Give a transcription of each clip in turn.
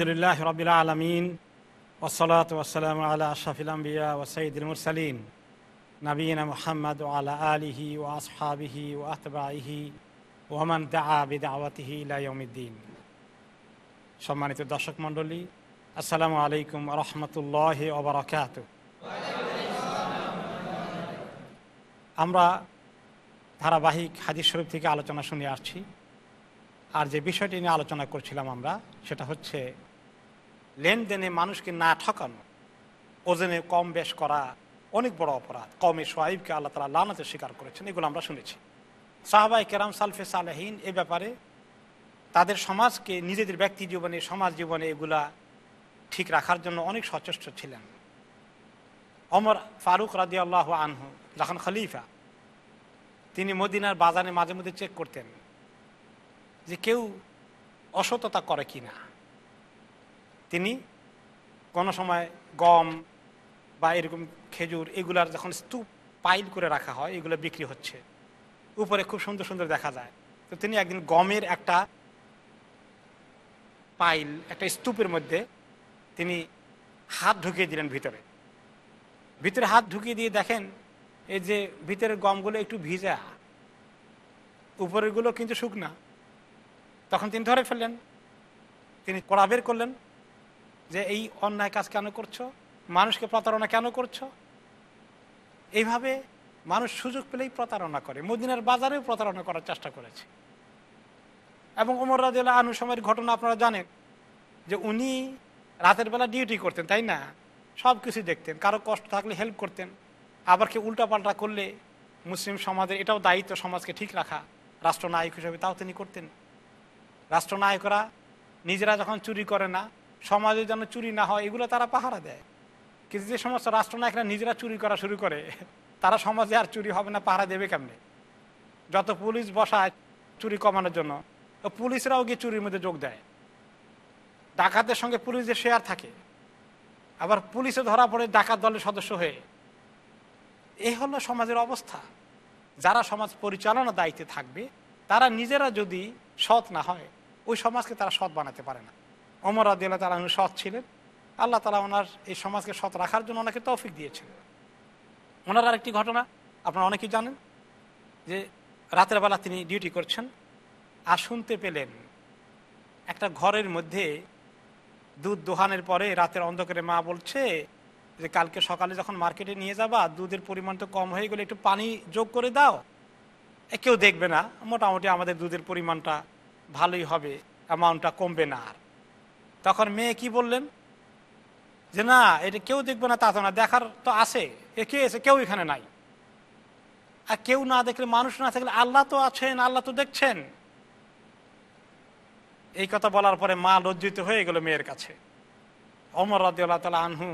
আলহামদুলিল্লাহ রবিল আলমিন ওসলাত ওসালাম আলা আশাফিল আম্বিয়া ও সঈদুল মুরসালিন নবীনা মোহাম্মদ আলা আলিহি ও আসহাবিহি ও আতবাহি ওমান দা ইলাইউদ্দিন সম্মানিত দর্শক মণ্ডলী, আসসালামু আলাইকুম রহমতুল্লাহ ওবরাকাত আমরা ধারাবাহিক হাদিস শরীফ থেকে আলোচনা শুনে আসছি। আর যে বিষয়টি নিয়ে আলোচনা করছিলাম আমরা, সেটা হচ্ছে লেনদেনে মানুষকে না ঠকানো, ওজনে কম বেশ করা অনেক বড় অপরাধ। কমে সোয়াইবকে আল্লাহ তালা লানাতে স্বীকার করেছেন, এগুলো আমরা শুনেছি। সাহাবাই কেরাম সালফে সালেহীন এ ব্যাপারে তাদের সমাজকে, নিজেদের ব্যক্তি জীবনে, সমাজ জীবনে এগুলা ঠিক রাখার জন্য অনেক সচেষ্ট ছিলেন। অমর ফারুক রাজি আল্লাহ আনহু, যখন খলিফা, তিনি মদিনার বাজারে মাঝে মধ্যে চেক করতেন যে কেউ অসততা করে কি না তিনি কোনো সময় গম বা এরকম খেজুর এগুলার যখন স্তূপ পাইল করে রাখা হয়, এগুলো বিক্রি হচ্ছে। উপরে খুব সুন্দর সুন্দর দেখা যায়। তো তিনি একদিন গমের একটা পাইল, একটা স্তূপের মধ্যে তিনি হাত ঢুকিয়ে দিলেন ভিতরে। ভিতরে হাত ঢুকিয়ে দিয়ে দেখেন, এই যে ভিতরের গমগুলো একটু ভিজা, উপরেরগুলো কিন্তু শুকনা। তখন তিনি ধরে ফেললেন, তিনি কড়া বের করলেন যে এই অন্যায় কাজ কেন করছ? মানুষকে প্রতারণা কেন করছ? এইভাবে মানুষ সুযোগ পেলেই প্রতারণা করে। মদিনার বাজারেও প্রতারণা করার চেষ্টা করেছে। এবং ওমর রাজিল্লা আনু সময়ের ঘটনা আপনারা জানেন যে উনি রাতের বেলা ডিউটি করতেন, তাই না? সব কিছু দেখতেন, কারও কষ্ট থাকলে হেল্প করতেন, আবার কেউ উল্টাপাল্টা করলে মুসলিম সমাজের এটাও দায়িত্ব সমাজকে ঠিক রাখা, রাষ্ট্রনায়ক হিসেবে তাও তিনি করতেন। রাষ্ট্রনায়করা নিজেরা যখন চুরি করে না সমাজে যেন চুরি না হয়, এগুলো তারা পাহারা দেয়। কিন্তু যে সমস্ত রাষ্ট্রনায়করা নিজেরা চুরি করা শুরু করে, তারা সমাজে আর চুরি হবে না, পাহারা দেবে কেমনে? যত পুলিশ বসায় চুরি কমানোর জন্য পুলিশরাও গিয়ে চুরির মধ্যে যোগ দেয়। ডাকাতের সঙ্গে পুলিশের শেয়ার থাকে। আবার পুলিশে ধরা পড়ে ডাকাত দলের সদস্য হয়ে। এই হলো সমাজের অবস্থা। যারা সমাজ পরিচালনা দায়িত্বে থাকবে, তারা নিজেরা যদি সৎ না হয়, ওই সমাজকে তারা সৎ বানাতে পারে না। অমর আদিল্লা তারা উনি সৎ ছিলেন। আল্লাহ তালা ওনার এই সমাজকে সৎ রাখার জন্য ওনাকে তৌফিক দিয়েছিলেন। ওনার আরেকটি ঘটনা, আপনারা অনেকেই জানেন যে রাতের বেলা তিনি ডিউটি করছেন। আর শুনতে পেলেন একটা ঘরের মধ্যে দুধ দোহানের পরে রাতের অন্ধকারে মা বলছে যে, কালকে সকালে যখন মার্কেটে নিয়ে যাবা, দুধের পরিমাণ তো কম হয়ে গেলে একটু পানি যোগ করে দাও। কেউ দেখবে না। মোটামুটি আমাদের দুধের পরিমাণটা ভালোই হবে অ্যামাউন্টটা কমবে না আর। তখন মেয়ে কি বললেন? যে না, এটা কেউ দেখবে না তা তো না, দেখার তো আছে, এ কে এসে, কেউ এখানে নাই। আর কেউ না দেখলে, মানুষ না থাকলে আল্লাহ তো আছেন, আল্লাহ তো দেখছেন। এই কথা বলার পরে মা লজ্জিত হয়ে গেল মেয়ের কাছে। অমর রাদিউল্লাহ তালা আনহু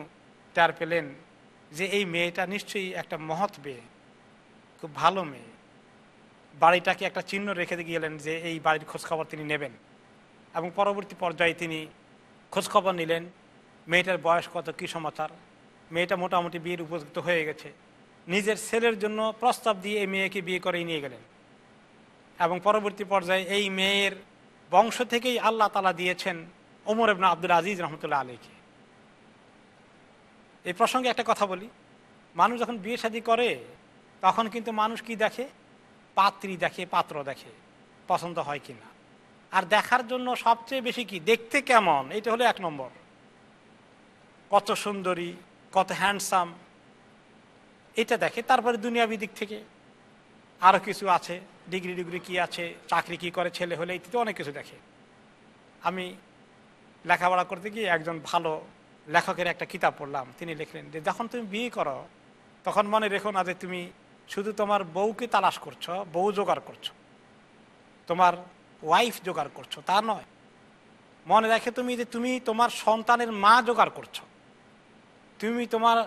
টের পেলেন যে এই মেয়েটা নিশ্চয়ই একটা মহৎ মেয়ে, খুব ভালো মেয়ে। বাড়িটাকে একটা চিহ্ন রেখে গেলেন যে এই বাড়ির খোঁজখবর তিনি নেবেন। এবং পরবর্তী পর্যায়ে তিনি খোঁজখবর নিলেন, মেয়েটার বয়স কত, কী সমাচার মেয়েটা মোটামুটি বিয়ের উপযুক্ত হয়ে গেছে। নিজের ছেলের জন্য প্রস্তাব দিয়ে এই মেয়েকে বিয়ে করেই নিয়ে গেলেন। এবং পরবর্তী পর্যায়ে এই মেয়ের বংশ থেকেই আল্লাহ তালা দিয়েছেন ওমর এবনা আব্দুল আজিজ রহমতুল্লাহ আলীকে এই প্রসঙ্গে একটা কথা বলি। মানুষ যখন বিয়ে শাদী করে, তখন কিন্তু মানুষ কি দেখে? পাত্রী দেখে, পাত্র দেখে। পছন্দ হয় কি না? আর দেখার জন্য সবচেয়ে বেশি কি? দেখতে কেমন? এটা হলো এক নম্বর। কত সুন্দরী, কত হ্যান্ডসাম এটা দেখে তারপরে দুনিয়াবি দিক থেকে। আরও কিছু আছে। ডিগ্রি ডিগ্রি কি আছে? চাকরি কি করে? ছেলে হলে ইত্যাদি অনেক কিছু দেখে। আমি লেখাপড়া করতে গিয়ে একজন ভালো লেখকের একটা কিতাব পড়লাম। তিনি লিখলেন যে, যখন তুমি বিয়ে করো, তখন মনে রেখো না যে তুমি শুধু তোমার বউকে তালাশ করছ, বউ জোগাড় করছ। তোমার ওয়াইফ জোগাড় করছ, তা নয়। মনে রাখে তুমি যে তুমি তোমার সন্তানের মা জোগাড় করছ, তুমি তোমার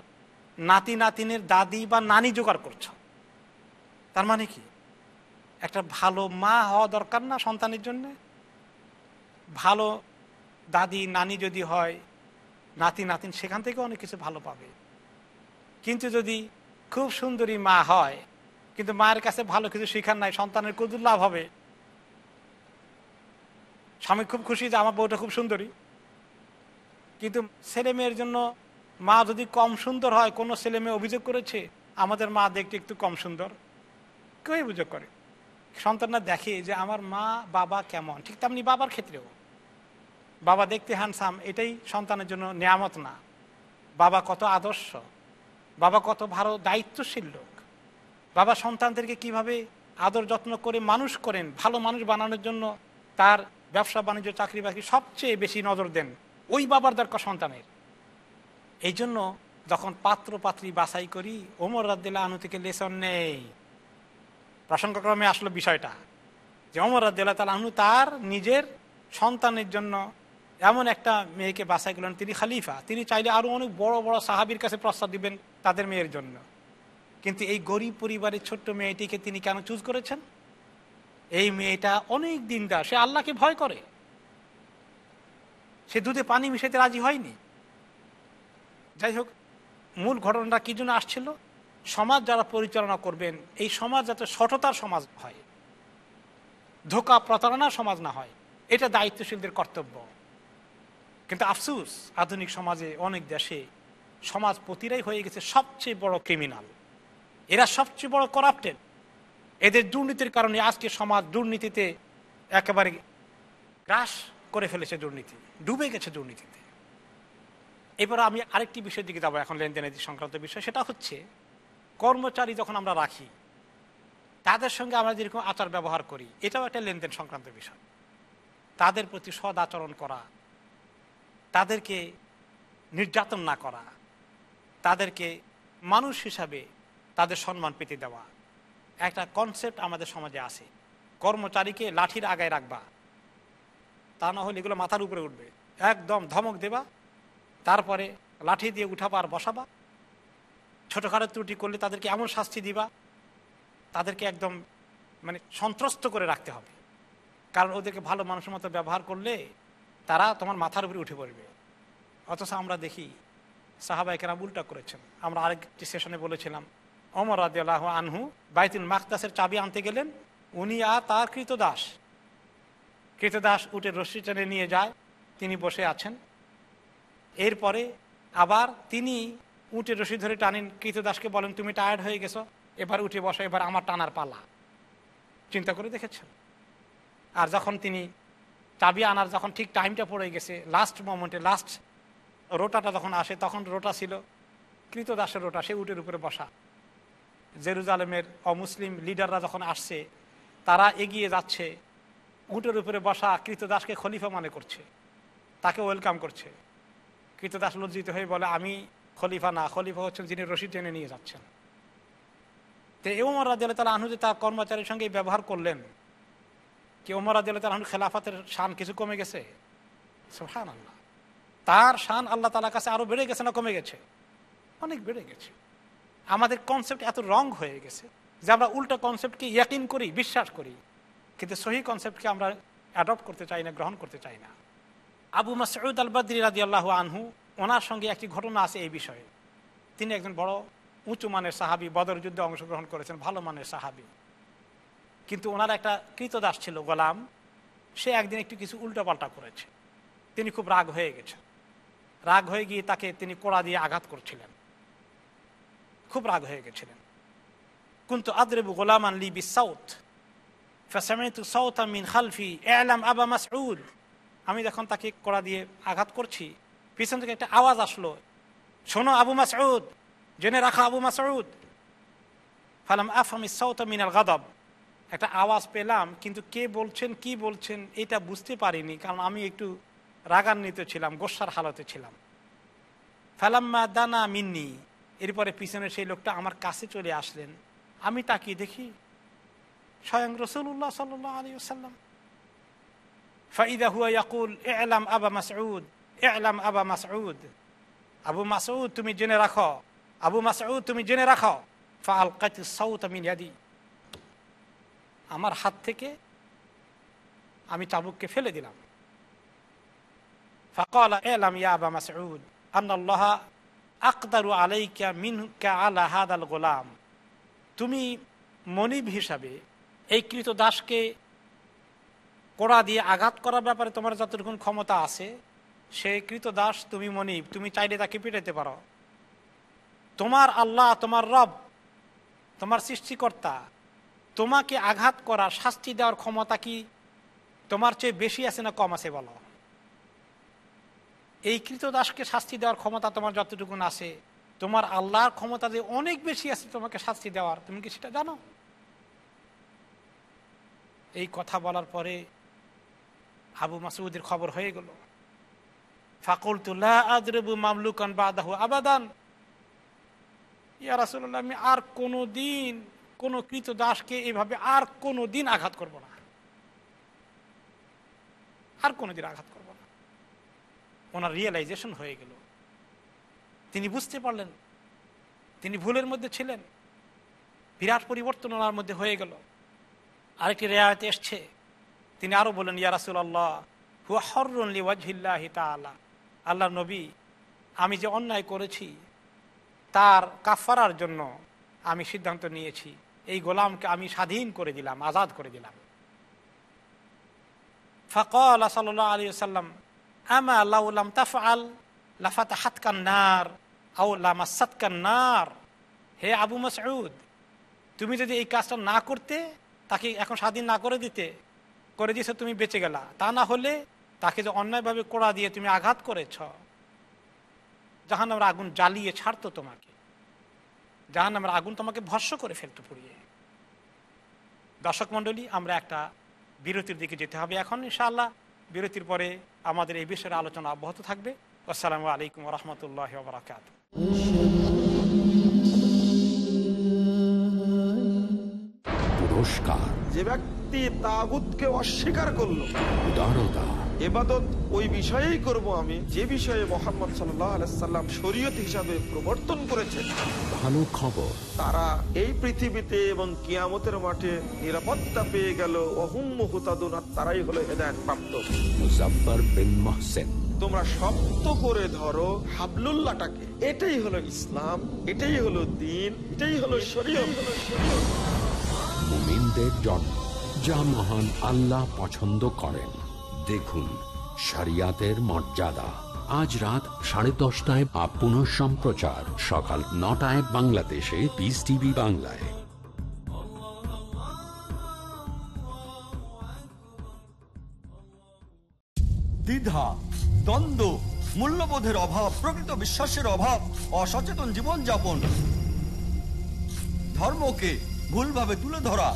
নাতি নাতিনের দাদি বা নানি জোগাড় করছ, তার মানে কি? একটা ভালো মা হওয়া দরকার না সন্তানের জন্য? ভালো দাদি নানি যদি হয়, নাতি নাতিন সেখান থেকে অনেক কিছু ভালো পাবে। কিন্তু যদি খুব সুন্দরী মা হয়, কিন্তু মায়ের কাছে ভালো কিছু শেখার নাই, সন্তানের কুদুর লাভ হবে স্বামী খুব খুশি যে আমার বউটা খুব সুন্দরী। কিন্তু ছেলে মেয়ের জন্য মা যদি কম সুন্দর হয়, কোনো ছেলে মেয়ে অভিযোগ করেছে, আমাদের মা দেখতে একটু কম সুন্দর? কেউ অভিযোগ করে। সন্তানরা দেখে যে আমার মা, বাবা কেমন? ঠিক তেমনি বাবার ক্ষেত্রেও। বাবা দেখতে হ্যান্ডসাম এটাই সন্তানের জন্য নিয়ামত না। বাবা কত আদর্শ। বাবা কত ভালো দায়িত্বশীল লোক। বাবা সন্তানদেরকে কীভাবে আদর যত্ন করে মানুষ করেন, ভালো মানুষ বানানোর জন্য তার ব্যবসা, বাণিজ্য, চাকরি, বাকরি সবচেয়ে বেশি নজর দেন ওই বাবার দরকার সন্তানের। এই জন্য যখন পাত্র, পাত্রী বাছাই করি, ওমর রাদ্দিল্লা আনু থেকে লেসন নেই। প্রসঙ্গক্রমে আসলো বিষয়টা যে অমর রাদ্দিল্লা তাল আনু তার নিজের সন্তানের জন্য এমন একটা মেয়েকে বাছাই করলেন, তিনি খালিফা। তিনি চাইলে আরও অনেক বড় বড় সাহাবির কাছে প্রস্তাব দিবেন তাদের মেয়ের জন্য। কিন্তু এই গরিব পরিবারের ছোট্ট মেয়েটিকে তিনি কেন চুজ করেছেন? এই মেয়েটা অনেক দিনদার সে আল্লাহকে ভয় করে। সে দুধে পানি মিশাইতে রাজি হয়নি। যাই হোক, মূল ঘটনাটা কি জন্য আসছিল? সমাজ যারা পরিচালনা করবেন, এই সমাজ যাতে সঠতার সমাজ হয়, ধোকা প্রতারণার সমাজ না হয়, এটা দায়িত্বশীলদের কর্তব্য। কিন্তু আফসুস, আধুনিক সমাজে অনেক দেশে সমাজ সমাজপতিরাই হয়ে গেছে সবচেয়ে বড় ক্রিমিনাল এরা সবচেয়ে বড় করাপ্টেড এদের দুর্নীতির কারণে আজকে সমাজ দুর্নীতিতে একেবারে গ্রাস করে ফেলেছে দুর্নীতি, ডুবে গেছে দুর্নীতিতে। এবার আমি আরেকটি বিষয়ের দিকে যাব এখন লেনদেনের সংক্রান্ত বিষয়। সেটা হচ্ছে, কর্মচারী যখন আমরা রাখি, তাদের সঙ্গে আমরা যেরকম আচার ব্যবহার করি, এটাও একটা লেনদেন সংক্রান্ত বিষয়। তাদের প্রতি সদ আচরণ করা, তাদেরকে নির্যাতন না করা, তাদেরকে মানুষ হিসাবে তাদের সম্মান পেতে দেওয়া একটা কনসেপ্ট আমাদের সমাজে আছে। কর্মচারীকে লাঠির আগায় রাখবা। তা না হলে এগুলো মাথার উপরে উঠবে। একদম ধমক দেবা, তারপরে লাঠি দিয়ে উঠাবা আর বসাবা। ছোটোখাটো ত্রুটি করলে তাদেরকে এমন শাস্তি দিবা, তাদেরকে একদম মানে সন্ত্রস্ত করে রাখতে হবে। কারণ ওদেরকে ভালো মানুষের মতো ব্যবহার করলে তারা তোমার মাথার উপরে উঠে পড়বে। অথচ আমরা দেখি সাহাবাইকেরা উল্টা করেছেন। আমরা আরেকটি সেশনে বলেছিলাম অমর রাজিয়াল্লাহ আনহু বাইতুল মাকদাসের চাবি আনতে গেলেন। উনি আর তার কৃতদাস। কৃতদাস উঠে রশ্মি টেনে নিয়ে যায়। তিনি বসে আছেন। এরপরে আবার তিনি উঠে রশি ধরে টানেন। কৃতদাসকে বলেন, তুমি টায়ার্ড হয়ে গেছো। এবার উঠে বসো, এবার আমার টানার পালা। চিন্তা করে দেখেছেন? আর যখন তিনি চাবি আনার যখন ঠিক টাইমটা পড়ে গেছে লাস্ট মোমেন্টে লাস্ট রোটাটা যখন আসে, তখন রোটা ছিল। কৃতদাসের রোটা, সে উটের উপরে বসা। জেরুজালেমের অমুসলিম লিডাররা যখন আসছে, তারা এগিয়ে যাচ্ছে, উটের উপরে বসা কৃতদাসকে খলিফা মনে করছে, তাকে ওয়েলকাম করছে। কৃতদাস লজ্জিত হয়ে বলে, আমি খলিফা না, খলিফা হচ্ছেন যিনি রশিদ টেনে নিয়ে যাচ্ছেন। তো এ ওমর রাজিয়াল তালা আনহু যে তার কর্মচারীর সঙ্গে ব্যবহার করলেন, কি ওমর রাজিয়াল তালা আনহু খেলাফাতের শান কিছু কমে গেছে? আল্লাহ তার শান আল্লাহ তালার কাছে আরও বেড়ে গেছে না কমে গেছে? অনেক বেড়ে গেছে। আমাদের কনসেপ্ট এত রং হয়ে গেছে যে আমরা উল্টো কনসেপ্টকে ইয়াকিন করি, বিশ্বাস করি। কিন্তু সহি কনসেপ্টকে আমরা অ্যাডপ্ট করতে চাই না, গ্রহণ করতে চাই না। আবু মাসউদ আল বদরি রাজি আল্লাহ আনহু, ওনার সঙ্গে একটি ঘটনা আছে এই বিষয়ে। তিনি একজন বড় উঁচু মানের সাহাবি, বদর যুদ্ধে অংশগ্রহণ করেছেন, ভালো মানের সাহাবি। কিন্তু ওনার একটা কৃতদাস ছিল, গোলাম। সে একদিন একটু কিছু উল্টোপাল্টা করেছে। তিনি খুব রাগ হয়ে গেছেন। রাগ হয়ে গিয়ে তাকে তিনি কোড়া দিয়ে আঘাত করছিলেন। খুব রাগ হয়ে গেছিলেন। কিন্তু আদরেবু গোলামান লি বি সাউথ সাউথ মিন আমি যখন তাকে কড়া দিয়ে আঘাত করছি, পিছন থেকে একটা আওয়াজ আসলো, শোনো আবু মাসউদ, জেনে রাখা আবু মাসউদ। ফালাম আফামি সাউথ মিনাল গাদব। একটা আওয়াজ পেলাম, কিন্তু কে বলছেন, কি বলছেন, এটা বুঝতে পারিনি, কারণ আমি একটু রাগান্বিত ছিলাম, গোসার হালতে ছিলাম। ফালাম্মা দানা মিন্নি। এরপরে পিছনে সেই লোকটা আমার কাছে চলে আসলেন। আমি তাকে দেখি স্বয়ং রসুল্লাহ সাল আলী আসাল্লাম ফাইদা হুয়া ইয়াকুল এলাম আবা মাসউদ এলাম আবা মাসউদ। আবু মাসউদ, তুমি জেনে রাখো, আবু মাসউদ, তুমি জেনে রাখো। ফা কাতি সৌত আমি ইয়াদি। আমার হাত থেকে আমি চাবুককে ফেলে দিলাম। ফাকল এলাম ইয়া আবা মাসউদ, আন্নাল্লাহা আকদারু আলাইকা মিনকা আলা হাদ আল গোলাম। তুমি মনিব হিসাবে এই কৃত দাসকে কোড়া দিয়ে আঘাত করার ব্যাপারে তোমার যতটুকুন ক্ষমতা আছে, সে কৃত দাস তুমি মনিব, তুমি চাইলে তাকে পিটাইতে পারো। তোমার আল্লাহ, তোমার রব, তোমার সৃষ্টিকর্তা, তোমাকে আঘাত করা শাস্তি দেওয়ার ক্ষমতা কি তোমার চেয়ে বেশি আছে না কম আছে বলো? এই কৃতদাসকে শাস্তি দেওয়ার ক্ষমতা তোমার যতটুকু আছে, তোমার আল্লাহর ক্ষমতা যে অনেক বেশি আছে, তোমাকে শাস্তি দেওয়ার। তুমি কি সেটা জানো? এই কথা বলার পরে আবু মাসুদের খবর হয়ে গেল। ফাকুলতুল্লাহ আদরবু মামলুকান বাদাহু আবাদান। ইয়া আমি আর কোনো দিন কোনো কৃত দাসকে এভাবে আর কোনো দিন আঘাত করব না। আর কোনো দিন আঘাত করব ওনার রিয়েলাইজেশন হয়ে গেল। তিনি বুঝতে পারলেন, তিনি ভুলের মধ্যে ছিলেন, বিরাট পরিবর্তন ওনার মধ্যে হয়ে গেল। আরেকটি রেয়ায়তে এসছে, তিনি আরও বলেন, ইয়া রাসুল আল্লাহ হুয়া হর্রনলি ওয়াজহিল্লাহি তালা আল্লাহ নবী, আমি যে অন্যায় করেছি, তার কাফারার জন্য আমি সিদ্ধান্ত নিয়েছি। এই গোলামকে আমি স্বাধীন করে দিলাম, আজাদ করে দিলাম। ফকল সাল্লাহ আলী সাল্লাম আমা লাউলাম তাফআল লাফাত হাতকান নার আউ লামাসাতকান নার হে আবু মাসউদ, তুমি যদি এই কাজটা না করতে, তাকে এখন স্বাধীন না করে দিতে, করে দিয়েছে, তুমি বেঁচে গেলা। তা না হলে তাকে যে অন্যায়ভাবে কোড়া দিয়ে তুমি আঘাত করেছ জাহান আমরা আগুন জ্বালিয়ে ছাড়তো তোমাকে। জাহান আমরা আগুন তোমাকে ভস্য করে ফেলতো পুড়িয়ে। দর্শক মণ্ডলী, আমরা একটা বিরতির দিকে যেতে হবে এখন, ইনশাআল্লাহ। বিরতির পরে আমাদের এই বিষয়ের আলোচনা অব্যাহত থাকবে। আসসালামু আলাইকুম রহমতুল্লাহ বরাকাত পুরস্কার। যে ব্যক্তি তাগুতকে অস্বীকার করল উদারতা। এবাদত ওই বিষয়েই করব আমি যে বিষয়ে মোহাম্মদ সাল্লাহ সাল্লাম শরীয়ত হিসাবে প্রবর্তন করেছেন। ভালো খবর। তারা এই পৃথিবীতে এবং কিয়ামতের মাঠে নিরাপত্তা পেয়ে গেল। অহুম হুতাদুন তারাই হলো হেদায়ত প্রাপ্ত মুজাফর বিন মহসেন। তোমরা শক্ত করে ধরো হাবলুল্লাহটাকে। এটাই হলো ইসলাম এটাই হলো দিন এটাই হলো শরীয়ত। মুমিনদের জন্ম যা মহান আল্লাহ পছন্দ করেন। দেখুন, শরিয়াতের মর্যাদা। আজ রাত সাড়ে দশটায় বা পুনঃ সম্প্রচার। সকাল নটায় বাংলাদেশে পিস টিভি বাংলায়। দ্বিধা, দ্বন্দ্ব, মূল্যবোধের অভাব, প্রকৃত বিশ্বাসের অভাব, অসচেতন জীবনযাপন। ধর্মকে ভুলভাবে তুলে ধরা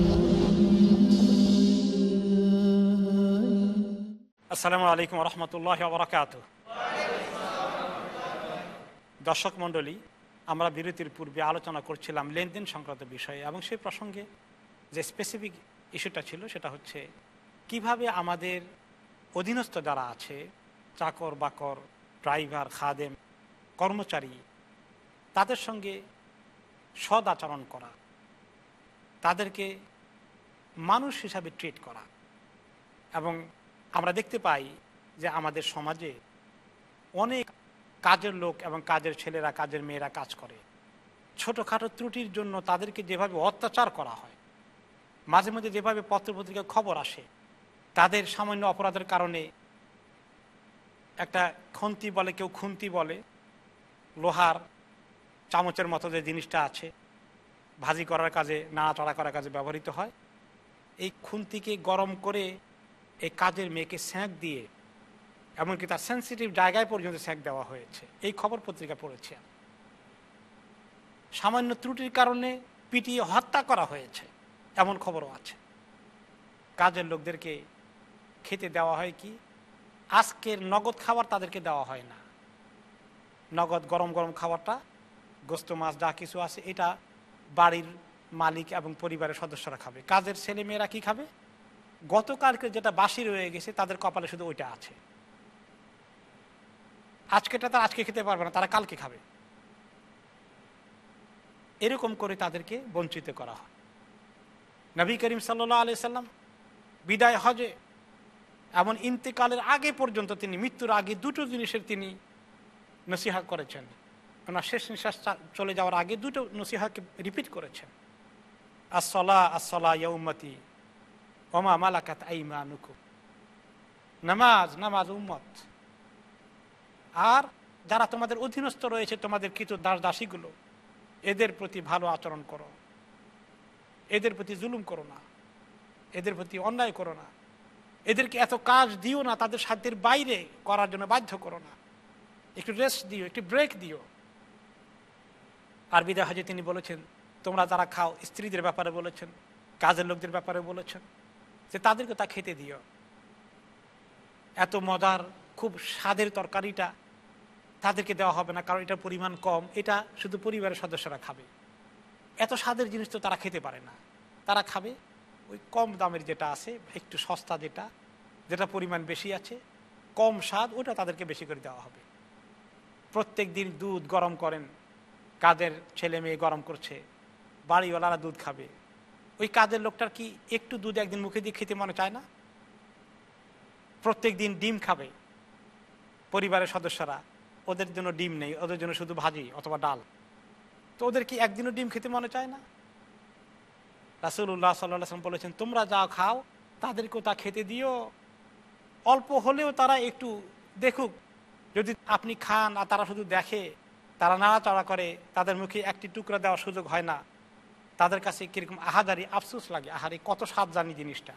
আসসালামু আলাইকুম রহমতুল্লাহ বরাকাত দর্শক মণ্ডলী, আমরা বিরতির পূর্বে আলোচনা করছিলাম লেনদেন সংক্রান্ত বিষয়ে এবং সেই প্রসঙ্গে যে স্পেসিফিক ইস্যুটা ছিল সেটা হচ্ছে, কীভাবে আমাদের অধীনস্থ যারা আছে, চাকর, বাকর, ড্রাইভার, খাদেম, কর্মচারী, তাদের সঙ্গে সদ আচরণ করা, তাদেরকে মানুষ হিসাবে ট্রিট করা এবং আমরা দেখতে পাই যে আমাদের সমাজে অনেক কাজের লোক এবং কাজের ছেলেরা, কাজের মেয়েরা কাজ করে। ছোটোখাটো ত্রুটির জন্য তাদেরকে যেভাবে অত্যাচার করা হয়, মাঝে মাঝে যেভাবে পত্রপত্রিকায় খবর আসে, তাদের সামান্য অপরাধের কারণে একটা খন্তি বলে, কেউ খুন্তি বলে, লোহার চামচের মতো যে জিনিসটা আছে, ভাজি করার কাজে, নাড়াচড়া করার কাজে ব্যবহৃত হয়। এই খুন্তিকে গরম করে এই কাজের মেয়েকে স্যাঁক দিয়ে, এমনকি তার সেন্সিটিভ জায়গায় পর্যন্ত স্যাঁক দেওয়া হয়েছে। এই খবর পত্রিকা পড়েছি। আমি। সামান্য ত্রুটির কারণে পিটিয়ে হত্যা করা হয়েছে, এমন খবরও আছে। কাজের লোকদেরকে খেতে দেওয়া হয় কি? আজকের নগদ খাবার তাদেরকে দেওয়া হয় না। নগদ গরম গরম খাবারটা, গোস্ত, মাছ, যা কিছু আছে, এটা বাড়ির মালিক এবং পরিবারের সদস্যরা খাবে। কাজের ছেলে মেয়েরা কি খাবে? গতকালকে যেটা বাসি রয়ে গেছে, তাদের কপালে শুধু ওইটা আছে। আজকেটা তারা আজকে খেতে পারবে না, তারা কালকে খাবে। এরকম করে তাদেরকে বঞ্চিত করা হয়। নবী করিম সাল্লা আলি সাল্লাম বিদায় হজে এমন ইন্তেকালের আগে পর্যন্ত তিনি, মৃত্যুর আগে দুটো জিনিসের তিনি নসিহা করেছেন। ওনার শেষ নিঃশ্বাস চলে যাওয়ার আগে দুটো নসিহাকে রিপিট করেছেন। আসলা আসলা ইয়ৌমতি ওমা মালাকাত আইমা নুকু নামাজ নামাজ উম্মত আর যারা তোমাদের অধীনস্থ রয়েছে, তোমাদের কিছু দাস দাসীগুলো এদের প্রতি ভালো আচরণ করো। এদের প্রতি জুলুম করো না। এদের প্রতি অন্যায় করো না। এদেরকে এত কাজ দিও না, তাদের সাধ্যের বাইরে করার জন্য বাধ্য করো না। একটু রেস্ট দিও, একটু ব্রেক দিও। আর বিদা হাজে তিনি বলেছেন, তোমরা যারা খাও, স্ত্রীদের ব্যাপারে বলেছেন, কাজের লোকদের ব্যাপারে বলেছেন। যে তাদেরকে তা খেতে দিও। এত মজার, খুব স্বাদের তরকারিটা তাদেরকে দেওয়া হবে না, কারণ এটা পরিমাণ কম। এটা শুধু পরিবারের সদস্যরা খাবে। এত স্বাদের জিনিস তো তারা খেতে পারে না। তারা খাবে ওই কম দামের যেটা আছে, একটু সস্তা যেটা যেটা পরিমাণ বেশি আছে, কম স্বাদ, ওটা তাদেরকে বেশি করে দেওয়া হবে। প্রত্যেক দিন দুধ গরম করেন, কাদের ছেলে মেয়ে গরম করছে, বাড়িওয়ালারা দুধ খাবে। ওই কাজের লোকটার কি একটু দুধ একদিন মুখে দিয়ে খেতে মনে চায় না? প্রত্যেক দিন ডিম খাবে পরিবারের সদস্যরা। ওদের জন্য ডিম নেই, ওদের জন্য শুধু ভাজি অথবা ডাল। তো ওদের কি একদিনও ডিম খেতে মনে চায় না? রাসুল্লাহ সাল্লাম বলেছেন, তোমরা যা খাও, তাদেরকেও তা খেতে দিও। অল্প হলেও তারা একটু দেখুক। যদি আপনি খান আর তারা শুধু দেখে, তারা নাড়াচাড়া করে, তাদের মুখে একটি টুকরা দেওয়ার সুযোগ হয় না। তাদের কাছে কীরকম আহাদারি আফসোস লাগে, আহারে কত স্বাদ জানি জিনিসটা।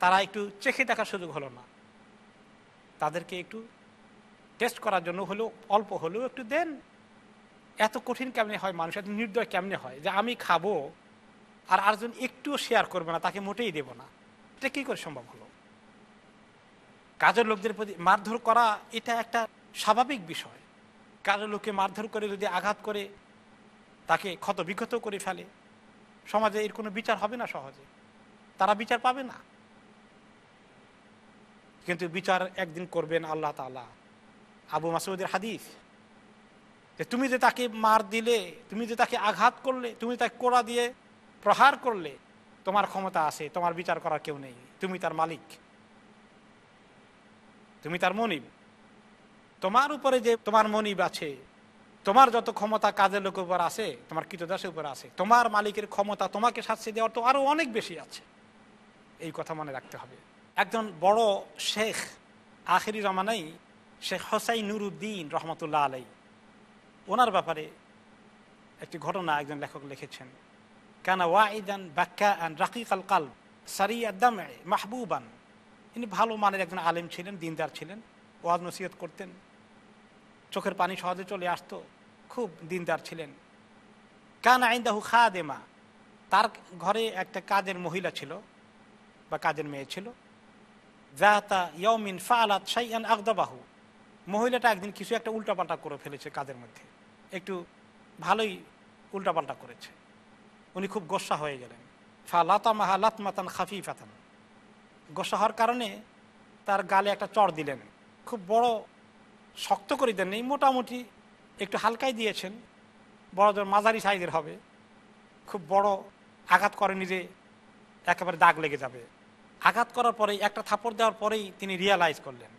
তারা একটু চেখে দেখার সুযোগ হলো না। তাদেরকে একটু টেস্ট করার জন্য হলেও, অল্প হলেও একটু দেন। এত কঠিন কেমনে হয় মানুষ, এত নির্দয় কেমনে হয়? যে আমি খাব আর আরজন একটুও শেয়ার করবে না, তাকে মোটেই দেব না। এটা কী করে সম্ভব হলো? কাজের লোকদের প্রতি মারধর করা এটা একটা স্বাভাবিক বিষয়। কাজের লোককে মারধর করে যদি আঘাত করে তাকে ক্ষত বিক্ষত করে ফেলে। সমাজে এর কোনো বিচার হবে না সহজে। তারা বিচার পাবে না। কিন্তু বিচার একদিন করবেন আল্লাহ তালা আবু মাসুদের হাদিস যে তুমি যে তাকে মার দিলে, তুমি যে তাকে আঘাত করলে, তুমি তাকে কোড়া দিয়ে প্রহার করলে, তোমার ক্ষমতা আছে, তোমার বিচার করার কেউ নেই। তুমি তার মালিক। তুমি তার মনিব। তোমার উপরে যে তোমার মনিব আছে তোমার যত ক্ষমতা কাজের লোকের উপর আছে, তোমার কৃতদাসের উপর আছে, তোমার মালিকের ক্ষমতা তোমাকে শাস্তি দেওয়ার তো আরও অনেক বেশি আছে। এই কথা মনে রাখতে হবে। একজন বড় শেখ আখেরি রমানাই শেখ হোসাই নুরুদ্দিন রহমতুল্লাহ আলাই ওনার ব্যাপারে একটি ঘটনা একজন লেখক লিখেছেন। কেন ওয়াইদান বাক্কা অ্যান্ড রাকিক আল কাল সারি আদাম মাহবুবান। ইনি ভালো মানের একজন আলেম ছিলেন, দিনদার ছিলেন, ওয়াজ নসিহত করতেন। চোখের পানি সহজে চলে আসতো। খুব দিনদার ছিলেন। কান আইন্দাহু খা দেমা তার ঘরে একটা কাজের মহিলা ছিল বা কাজের মেয়ে ছিল। জাহাতা ইয়মিন ফালাত সাইয়ান আগদাবাহু, মহিলাটা একদিন কিছু একটা উল্টাপাল্টা করে ফেলেছে কাজের মধ্যে। একটু ভালোই উল্টাপাল্টা করেছে। উনি খুব গোসা হয়ে গেলেন। ফা লাতামাহা লাতমাতান খাফি ফাতান গোসা হওয়ার কারণে তার গালে একটা চড় দিলেন। খুব বড় শক্ত করে দেন নেই মোটামুটি একটু হালকাই দিয়েছেন। বড় জোর মাঝারি সাইজের হবে। খুব বড় আঘাত করেনি যে একেবারে দাগ লেগে যাবে। আঘাত করার পরেই একটা থাপড় দেওয়ার পরেই তিনি রিয়ালাইজ করলেন,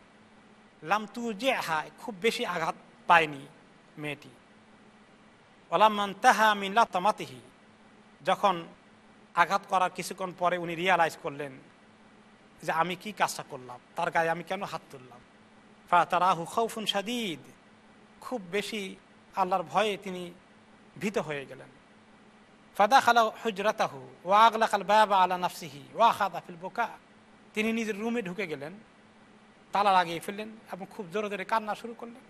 লাম তু যে হায়, খুব বেশি আঘাত পায়নি মেয়েটি। ওলামান তাহা মিল্লা তামাতিহি যখন আঘাত করার কিছুক্ষণ পরে উনি রিয়ালাইজ করলেন যে আমি কি কাজটা করলাম, তার গায়ে আমি কেন হাত তুললাম? ফা তারাহু খৌফুন সাদিদ খুব বেশি আল্লাহর ভয়ে তিনি ভীত হয়ে গেলেন। ফাদা খালা হুজরাতাহু ও আগলা খাল বাবা আলা নাফসিহি ওয়া খাদা ফিল বোকা। তিনি নিজের রুমে ঢুকে গেলেন, তালা লাগিয়ে ফেললেন এবং খুব জোরে জোরে কান্না শুরু করলেন।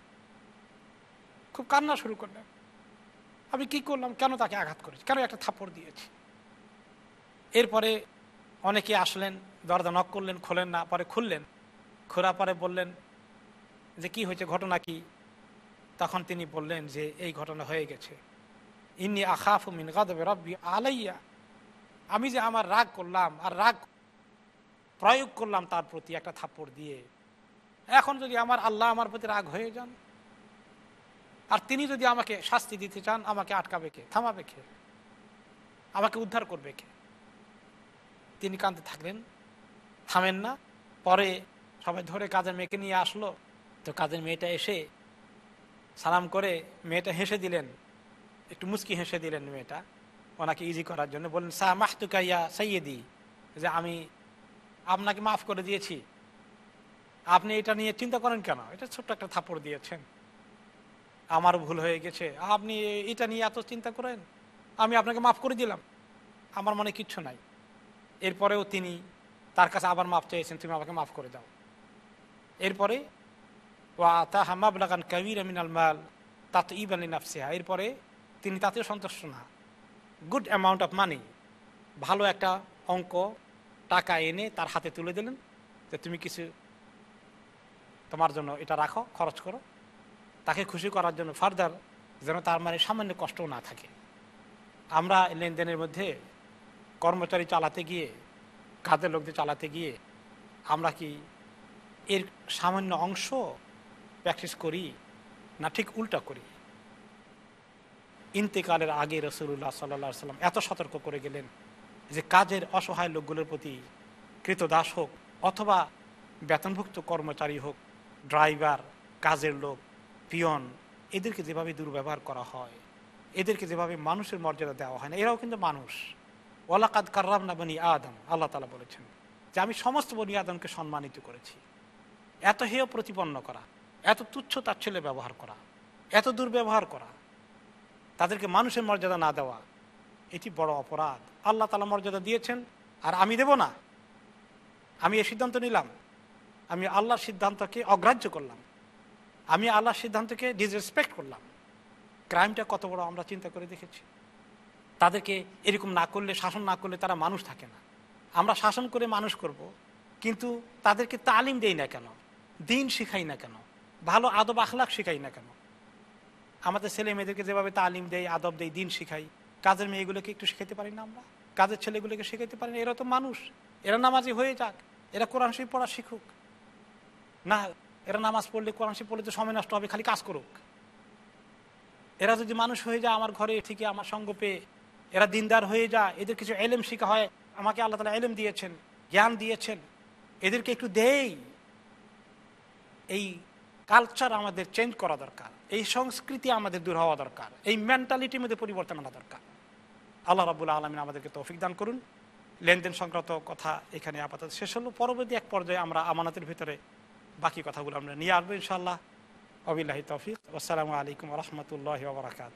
খুব কান্না শুরু করলেন। আমি কি করলাম? কেন তাকে আঘাত করেছি? কেন একটা থাপ্পড় দিয়েছি? এরপরে অনেকে আসলেন, দরজা নক করলেন, খোলেন না, পরে খুললেন। খোলা পরে বললেন যে কি হয়েছে, ঘটনা কি? তখন তিনি বললেন যে, এই ঘটনা হয়ে গেছে। ইন্নি আখাফ মিন গাদবে রব্বি আলাইয়া। আমি যে আমার রাগ করলাম, আর রাগ প্রয়োগ করলাম তার প্রতি একটা থাপ্পড় দিয়ে, এখন যদি আমার আল্লাহ আমার প্রতি রাগ হয়ে যান, আর তিনি যদি আমাকে শাস্তি দিতে চান, আমাকে আটকাবে কে? থামাবে কে? আমাকে উদ্ধার করবে কে? তিনি কাঁদতে থাকলেন। থামেন না। পরে সবাই ধরে কাজের মেয়েকে নিয়ে আসলো। তো কাজের মেয়েটা এসে সালাম করে মেয়েটা হেসে দিলেন, একটু মুস্কি হেসে দিলেন মেয়েটা, ওনাকে ইজি করার জন্য বললেন সাহ মাহতুকাইয়া সাইয়েদি যে আমি আপনাকে মাফ করে দিয়েছি। আপনি এটা নিয়ে চিন্তা করেন কেন? এটা ছোট্ট একটা থাপড় দিয়েছেন। আমার ভুল হয়ে গেছে। আপনি এটা নিয়ে এত চিন্তা করেন? আমি আপনাকে মাফ করে দিলাম। আমার মনে কিচ্ছু নাই। এরপরেও তিনি তার কাছে আবার মাফ চেয়েছেন, তুমি আমাকে মাফ করে দাও। এরপরে ওয়া তা হামাব লাগান কবির আমিনাল মাল তাত ইবানি নাফসিহা এরপরে তিনি তাতেও সন্তুষ্ট না। গুড অ্যামাউন্ট অফ মানি ভালো একটা অঙ্ক, টাকা এনে তার হাতে তুলে দিলেন যে তুমি কিছু তোমার জন্য এটা রাখো, খরচ করো। তাকে খুশি করার জন্য ফার্দার যেন তার মানে সামান্য কষ্টও না থাকে। আমরা লেনদেনের মধ্যে কর্মচারী চালাতে গিয়ে, কাজের লোকদের চালাতে গিয়ে আমরা কি এর সামান্য অংশ প্র্যাকটিস করি, না ঠিক উল্টা করি। ইন্তেকালের আগে রসুল্লাহ সাল্লা সাল্লাম এত সতর্ক করে গেলেন যে কাজের অসহায় লোকগুলোর প্রতি কৃতদাস হোক অথবা বেতনভুক্ত কর্মচারী হোক, ড্রাইভার, কাজের লোক, পিয়ন, এদেরকে যেভাবে দুর্ব্যবহার করা হয়, এদেরকে যেভাবে মানুষের মর্যাদা দেওয়া হয় না, এরাও কিন্তু মানুষ। ওলাকাদ কার্রাম না বনি আদম, আল্লাহ তালা বলেছেন যে আমি সমস্ত বনি আদমকে সম্মানিত করেছি। এত হেয় প্রতিপন্ন করা। এত তুচ্ছ তার ছেলে ব্যবহার করা, এত দুর্ব্যবহার করা, তাদেরকে মানুষের মর্যাদা না দেওয়া, এটি বড় অপরাধ। আল্লাহ তালা মর্যাদা দিয়েছেন, আর আমি দেব না। আমি এ সিদ্ধান্ত নিলাম। আমি আল্লাহর সিদ্ধান্তকে অগ্রাহ্য করলাম। আমি আল্লাহর সিদ্ধান্তকে ডিসরেসপেক্ট করলাম। ক্রাইমটা কত বড় আমরা চিন্তা করে দেখেছি। তাদেরকে এরকম না করলে, শাসন না করলে তারা মানুষ থাকে না। আমরা শাসন করে মানুষ করব। কিন্তু তাদেরকে তালিম দেই না কেন? দিন শিখাই না কেন? ভালো আদব আখলাখ শিখাই না কেন? আমাদের ছেলে মেয়েদেরকে যেভাবে তালিম দেয় আদব দেয় দিন শিখাই, কাজের মেয়েগুলোকে একটু শিখাতে পারি না আমরা? কাজের ছেলেগুলোকে শিখাতে পারি না? এরা তো মানুষ। এরা নামাজি হয়ে যাক। এরা কোরআন শরীফ পড়া শিখুক। না, এরা নামাজ পড়লে, কোরআন শরীফ পড়লে তো সময় নষ্ট হবে, খালি কাজ করুক। এরা যদি মানুষ হয়ে যায় আমার ঘরে থেকে আমার সঙ্গ পেয়ে, এরা দিনদার হয়ে যায়, এদের কিছু এলেম শিখা হয়, আমাকে আল্লাহ তালা এলেম দিয়েছেন, জ্ঞান দিয়েছেন, এদেরকে একটু দেই। এই কালচার আমাদের চেঞ্জ করা দরকার। এই সংস্কৃতি আমাদের দূর হওয়া দরকার। এই মেন্টালিটির মধ্যে পরিবর্তন আনা দরকার। আল্লাহ রাবুল্লাহ আলমিন আমাদেরকে তৌফিক দান করুন। লেনদেন সংক্রান্ত কথা এখানে আপাতত শেষ হলো। পরবর্তী এক পর্যায়ে আমরা আমানতের ভিতরে বাকি কথাগুলো আমরা নিয়ে আসব ইনশাল্লাহ অবিল্লাহি তৌফিক। আসসালামু আলাইকুম রহমতুল্লাহ বারকাত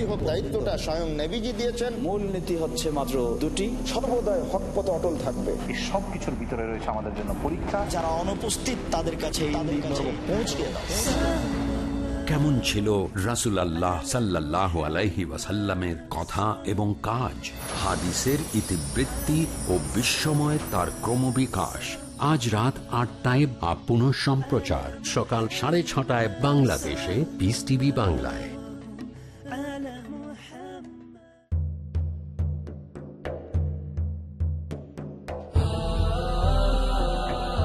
যেভাবেই হোক দায়িত্বটা স্বয়ং নেভিজি দিয়েছেন। মূল নীতি হচ্ছে মাত্র দুটি। সর্বদাই হক পথ অটল থাকবে। সব কিছুর ভিতরে রয়েছে আমাদের জন্য পরীক্ষা। যারা অনুপস্থিত তাদের কাছে পৌঁছে কেমন ছিল রাসুল আল্লাহ সাল্লাহ আলাইহি ওয়াসাল্লামের কথা এবং কাজ? হাদিসের ইতিবৃত্তি ও বিস্ময় তার ক্রমবিকাশ। আজ রাত আটটায় বা পুনঃ সম্প্রচার সকাল সাড়ে ছটায় বাংলাদেশে। পিস টিভি বাংলায়।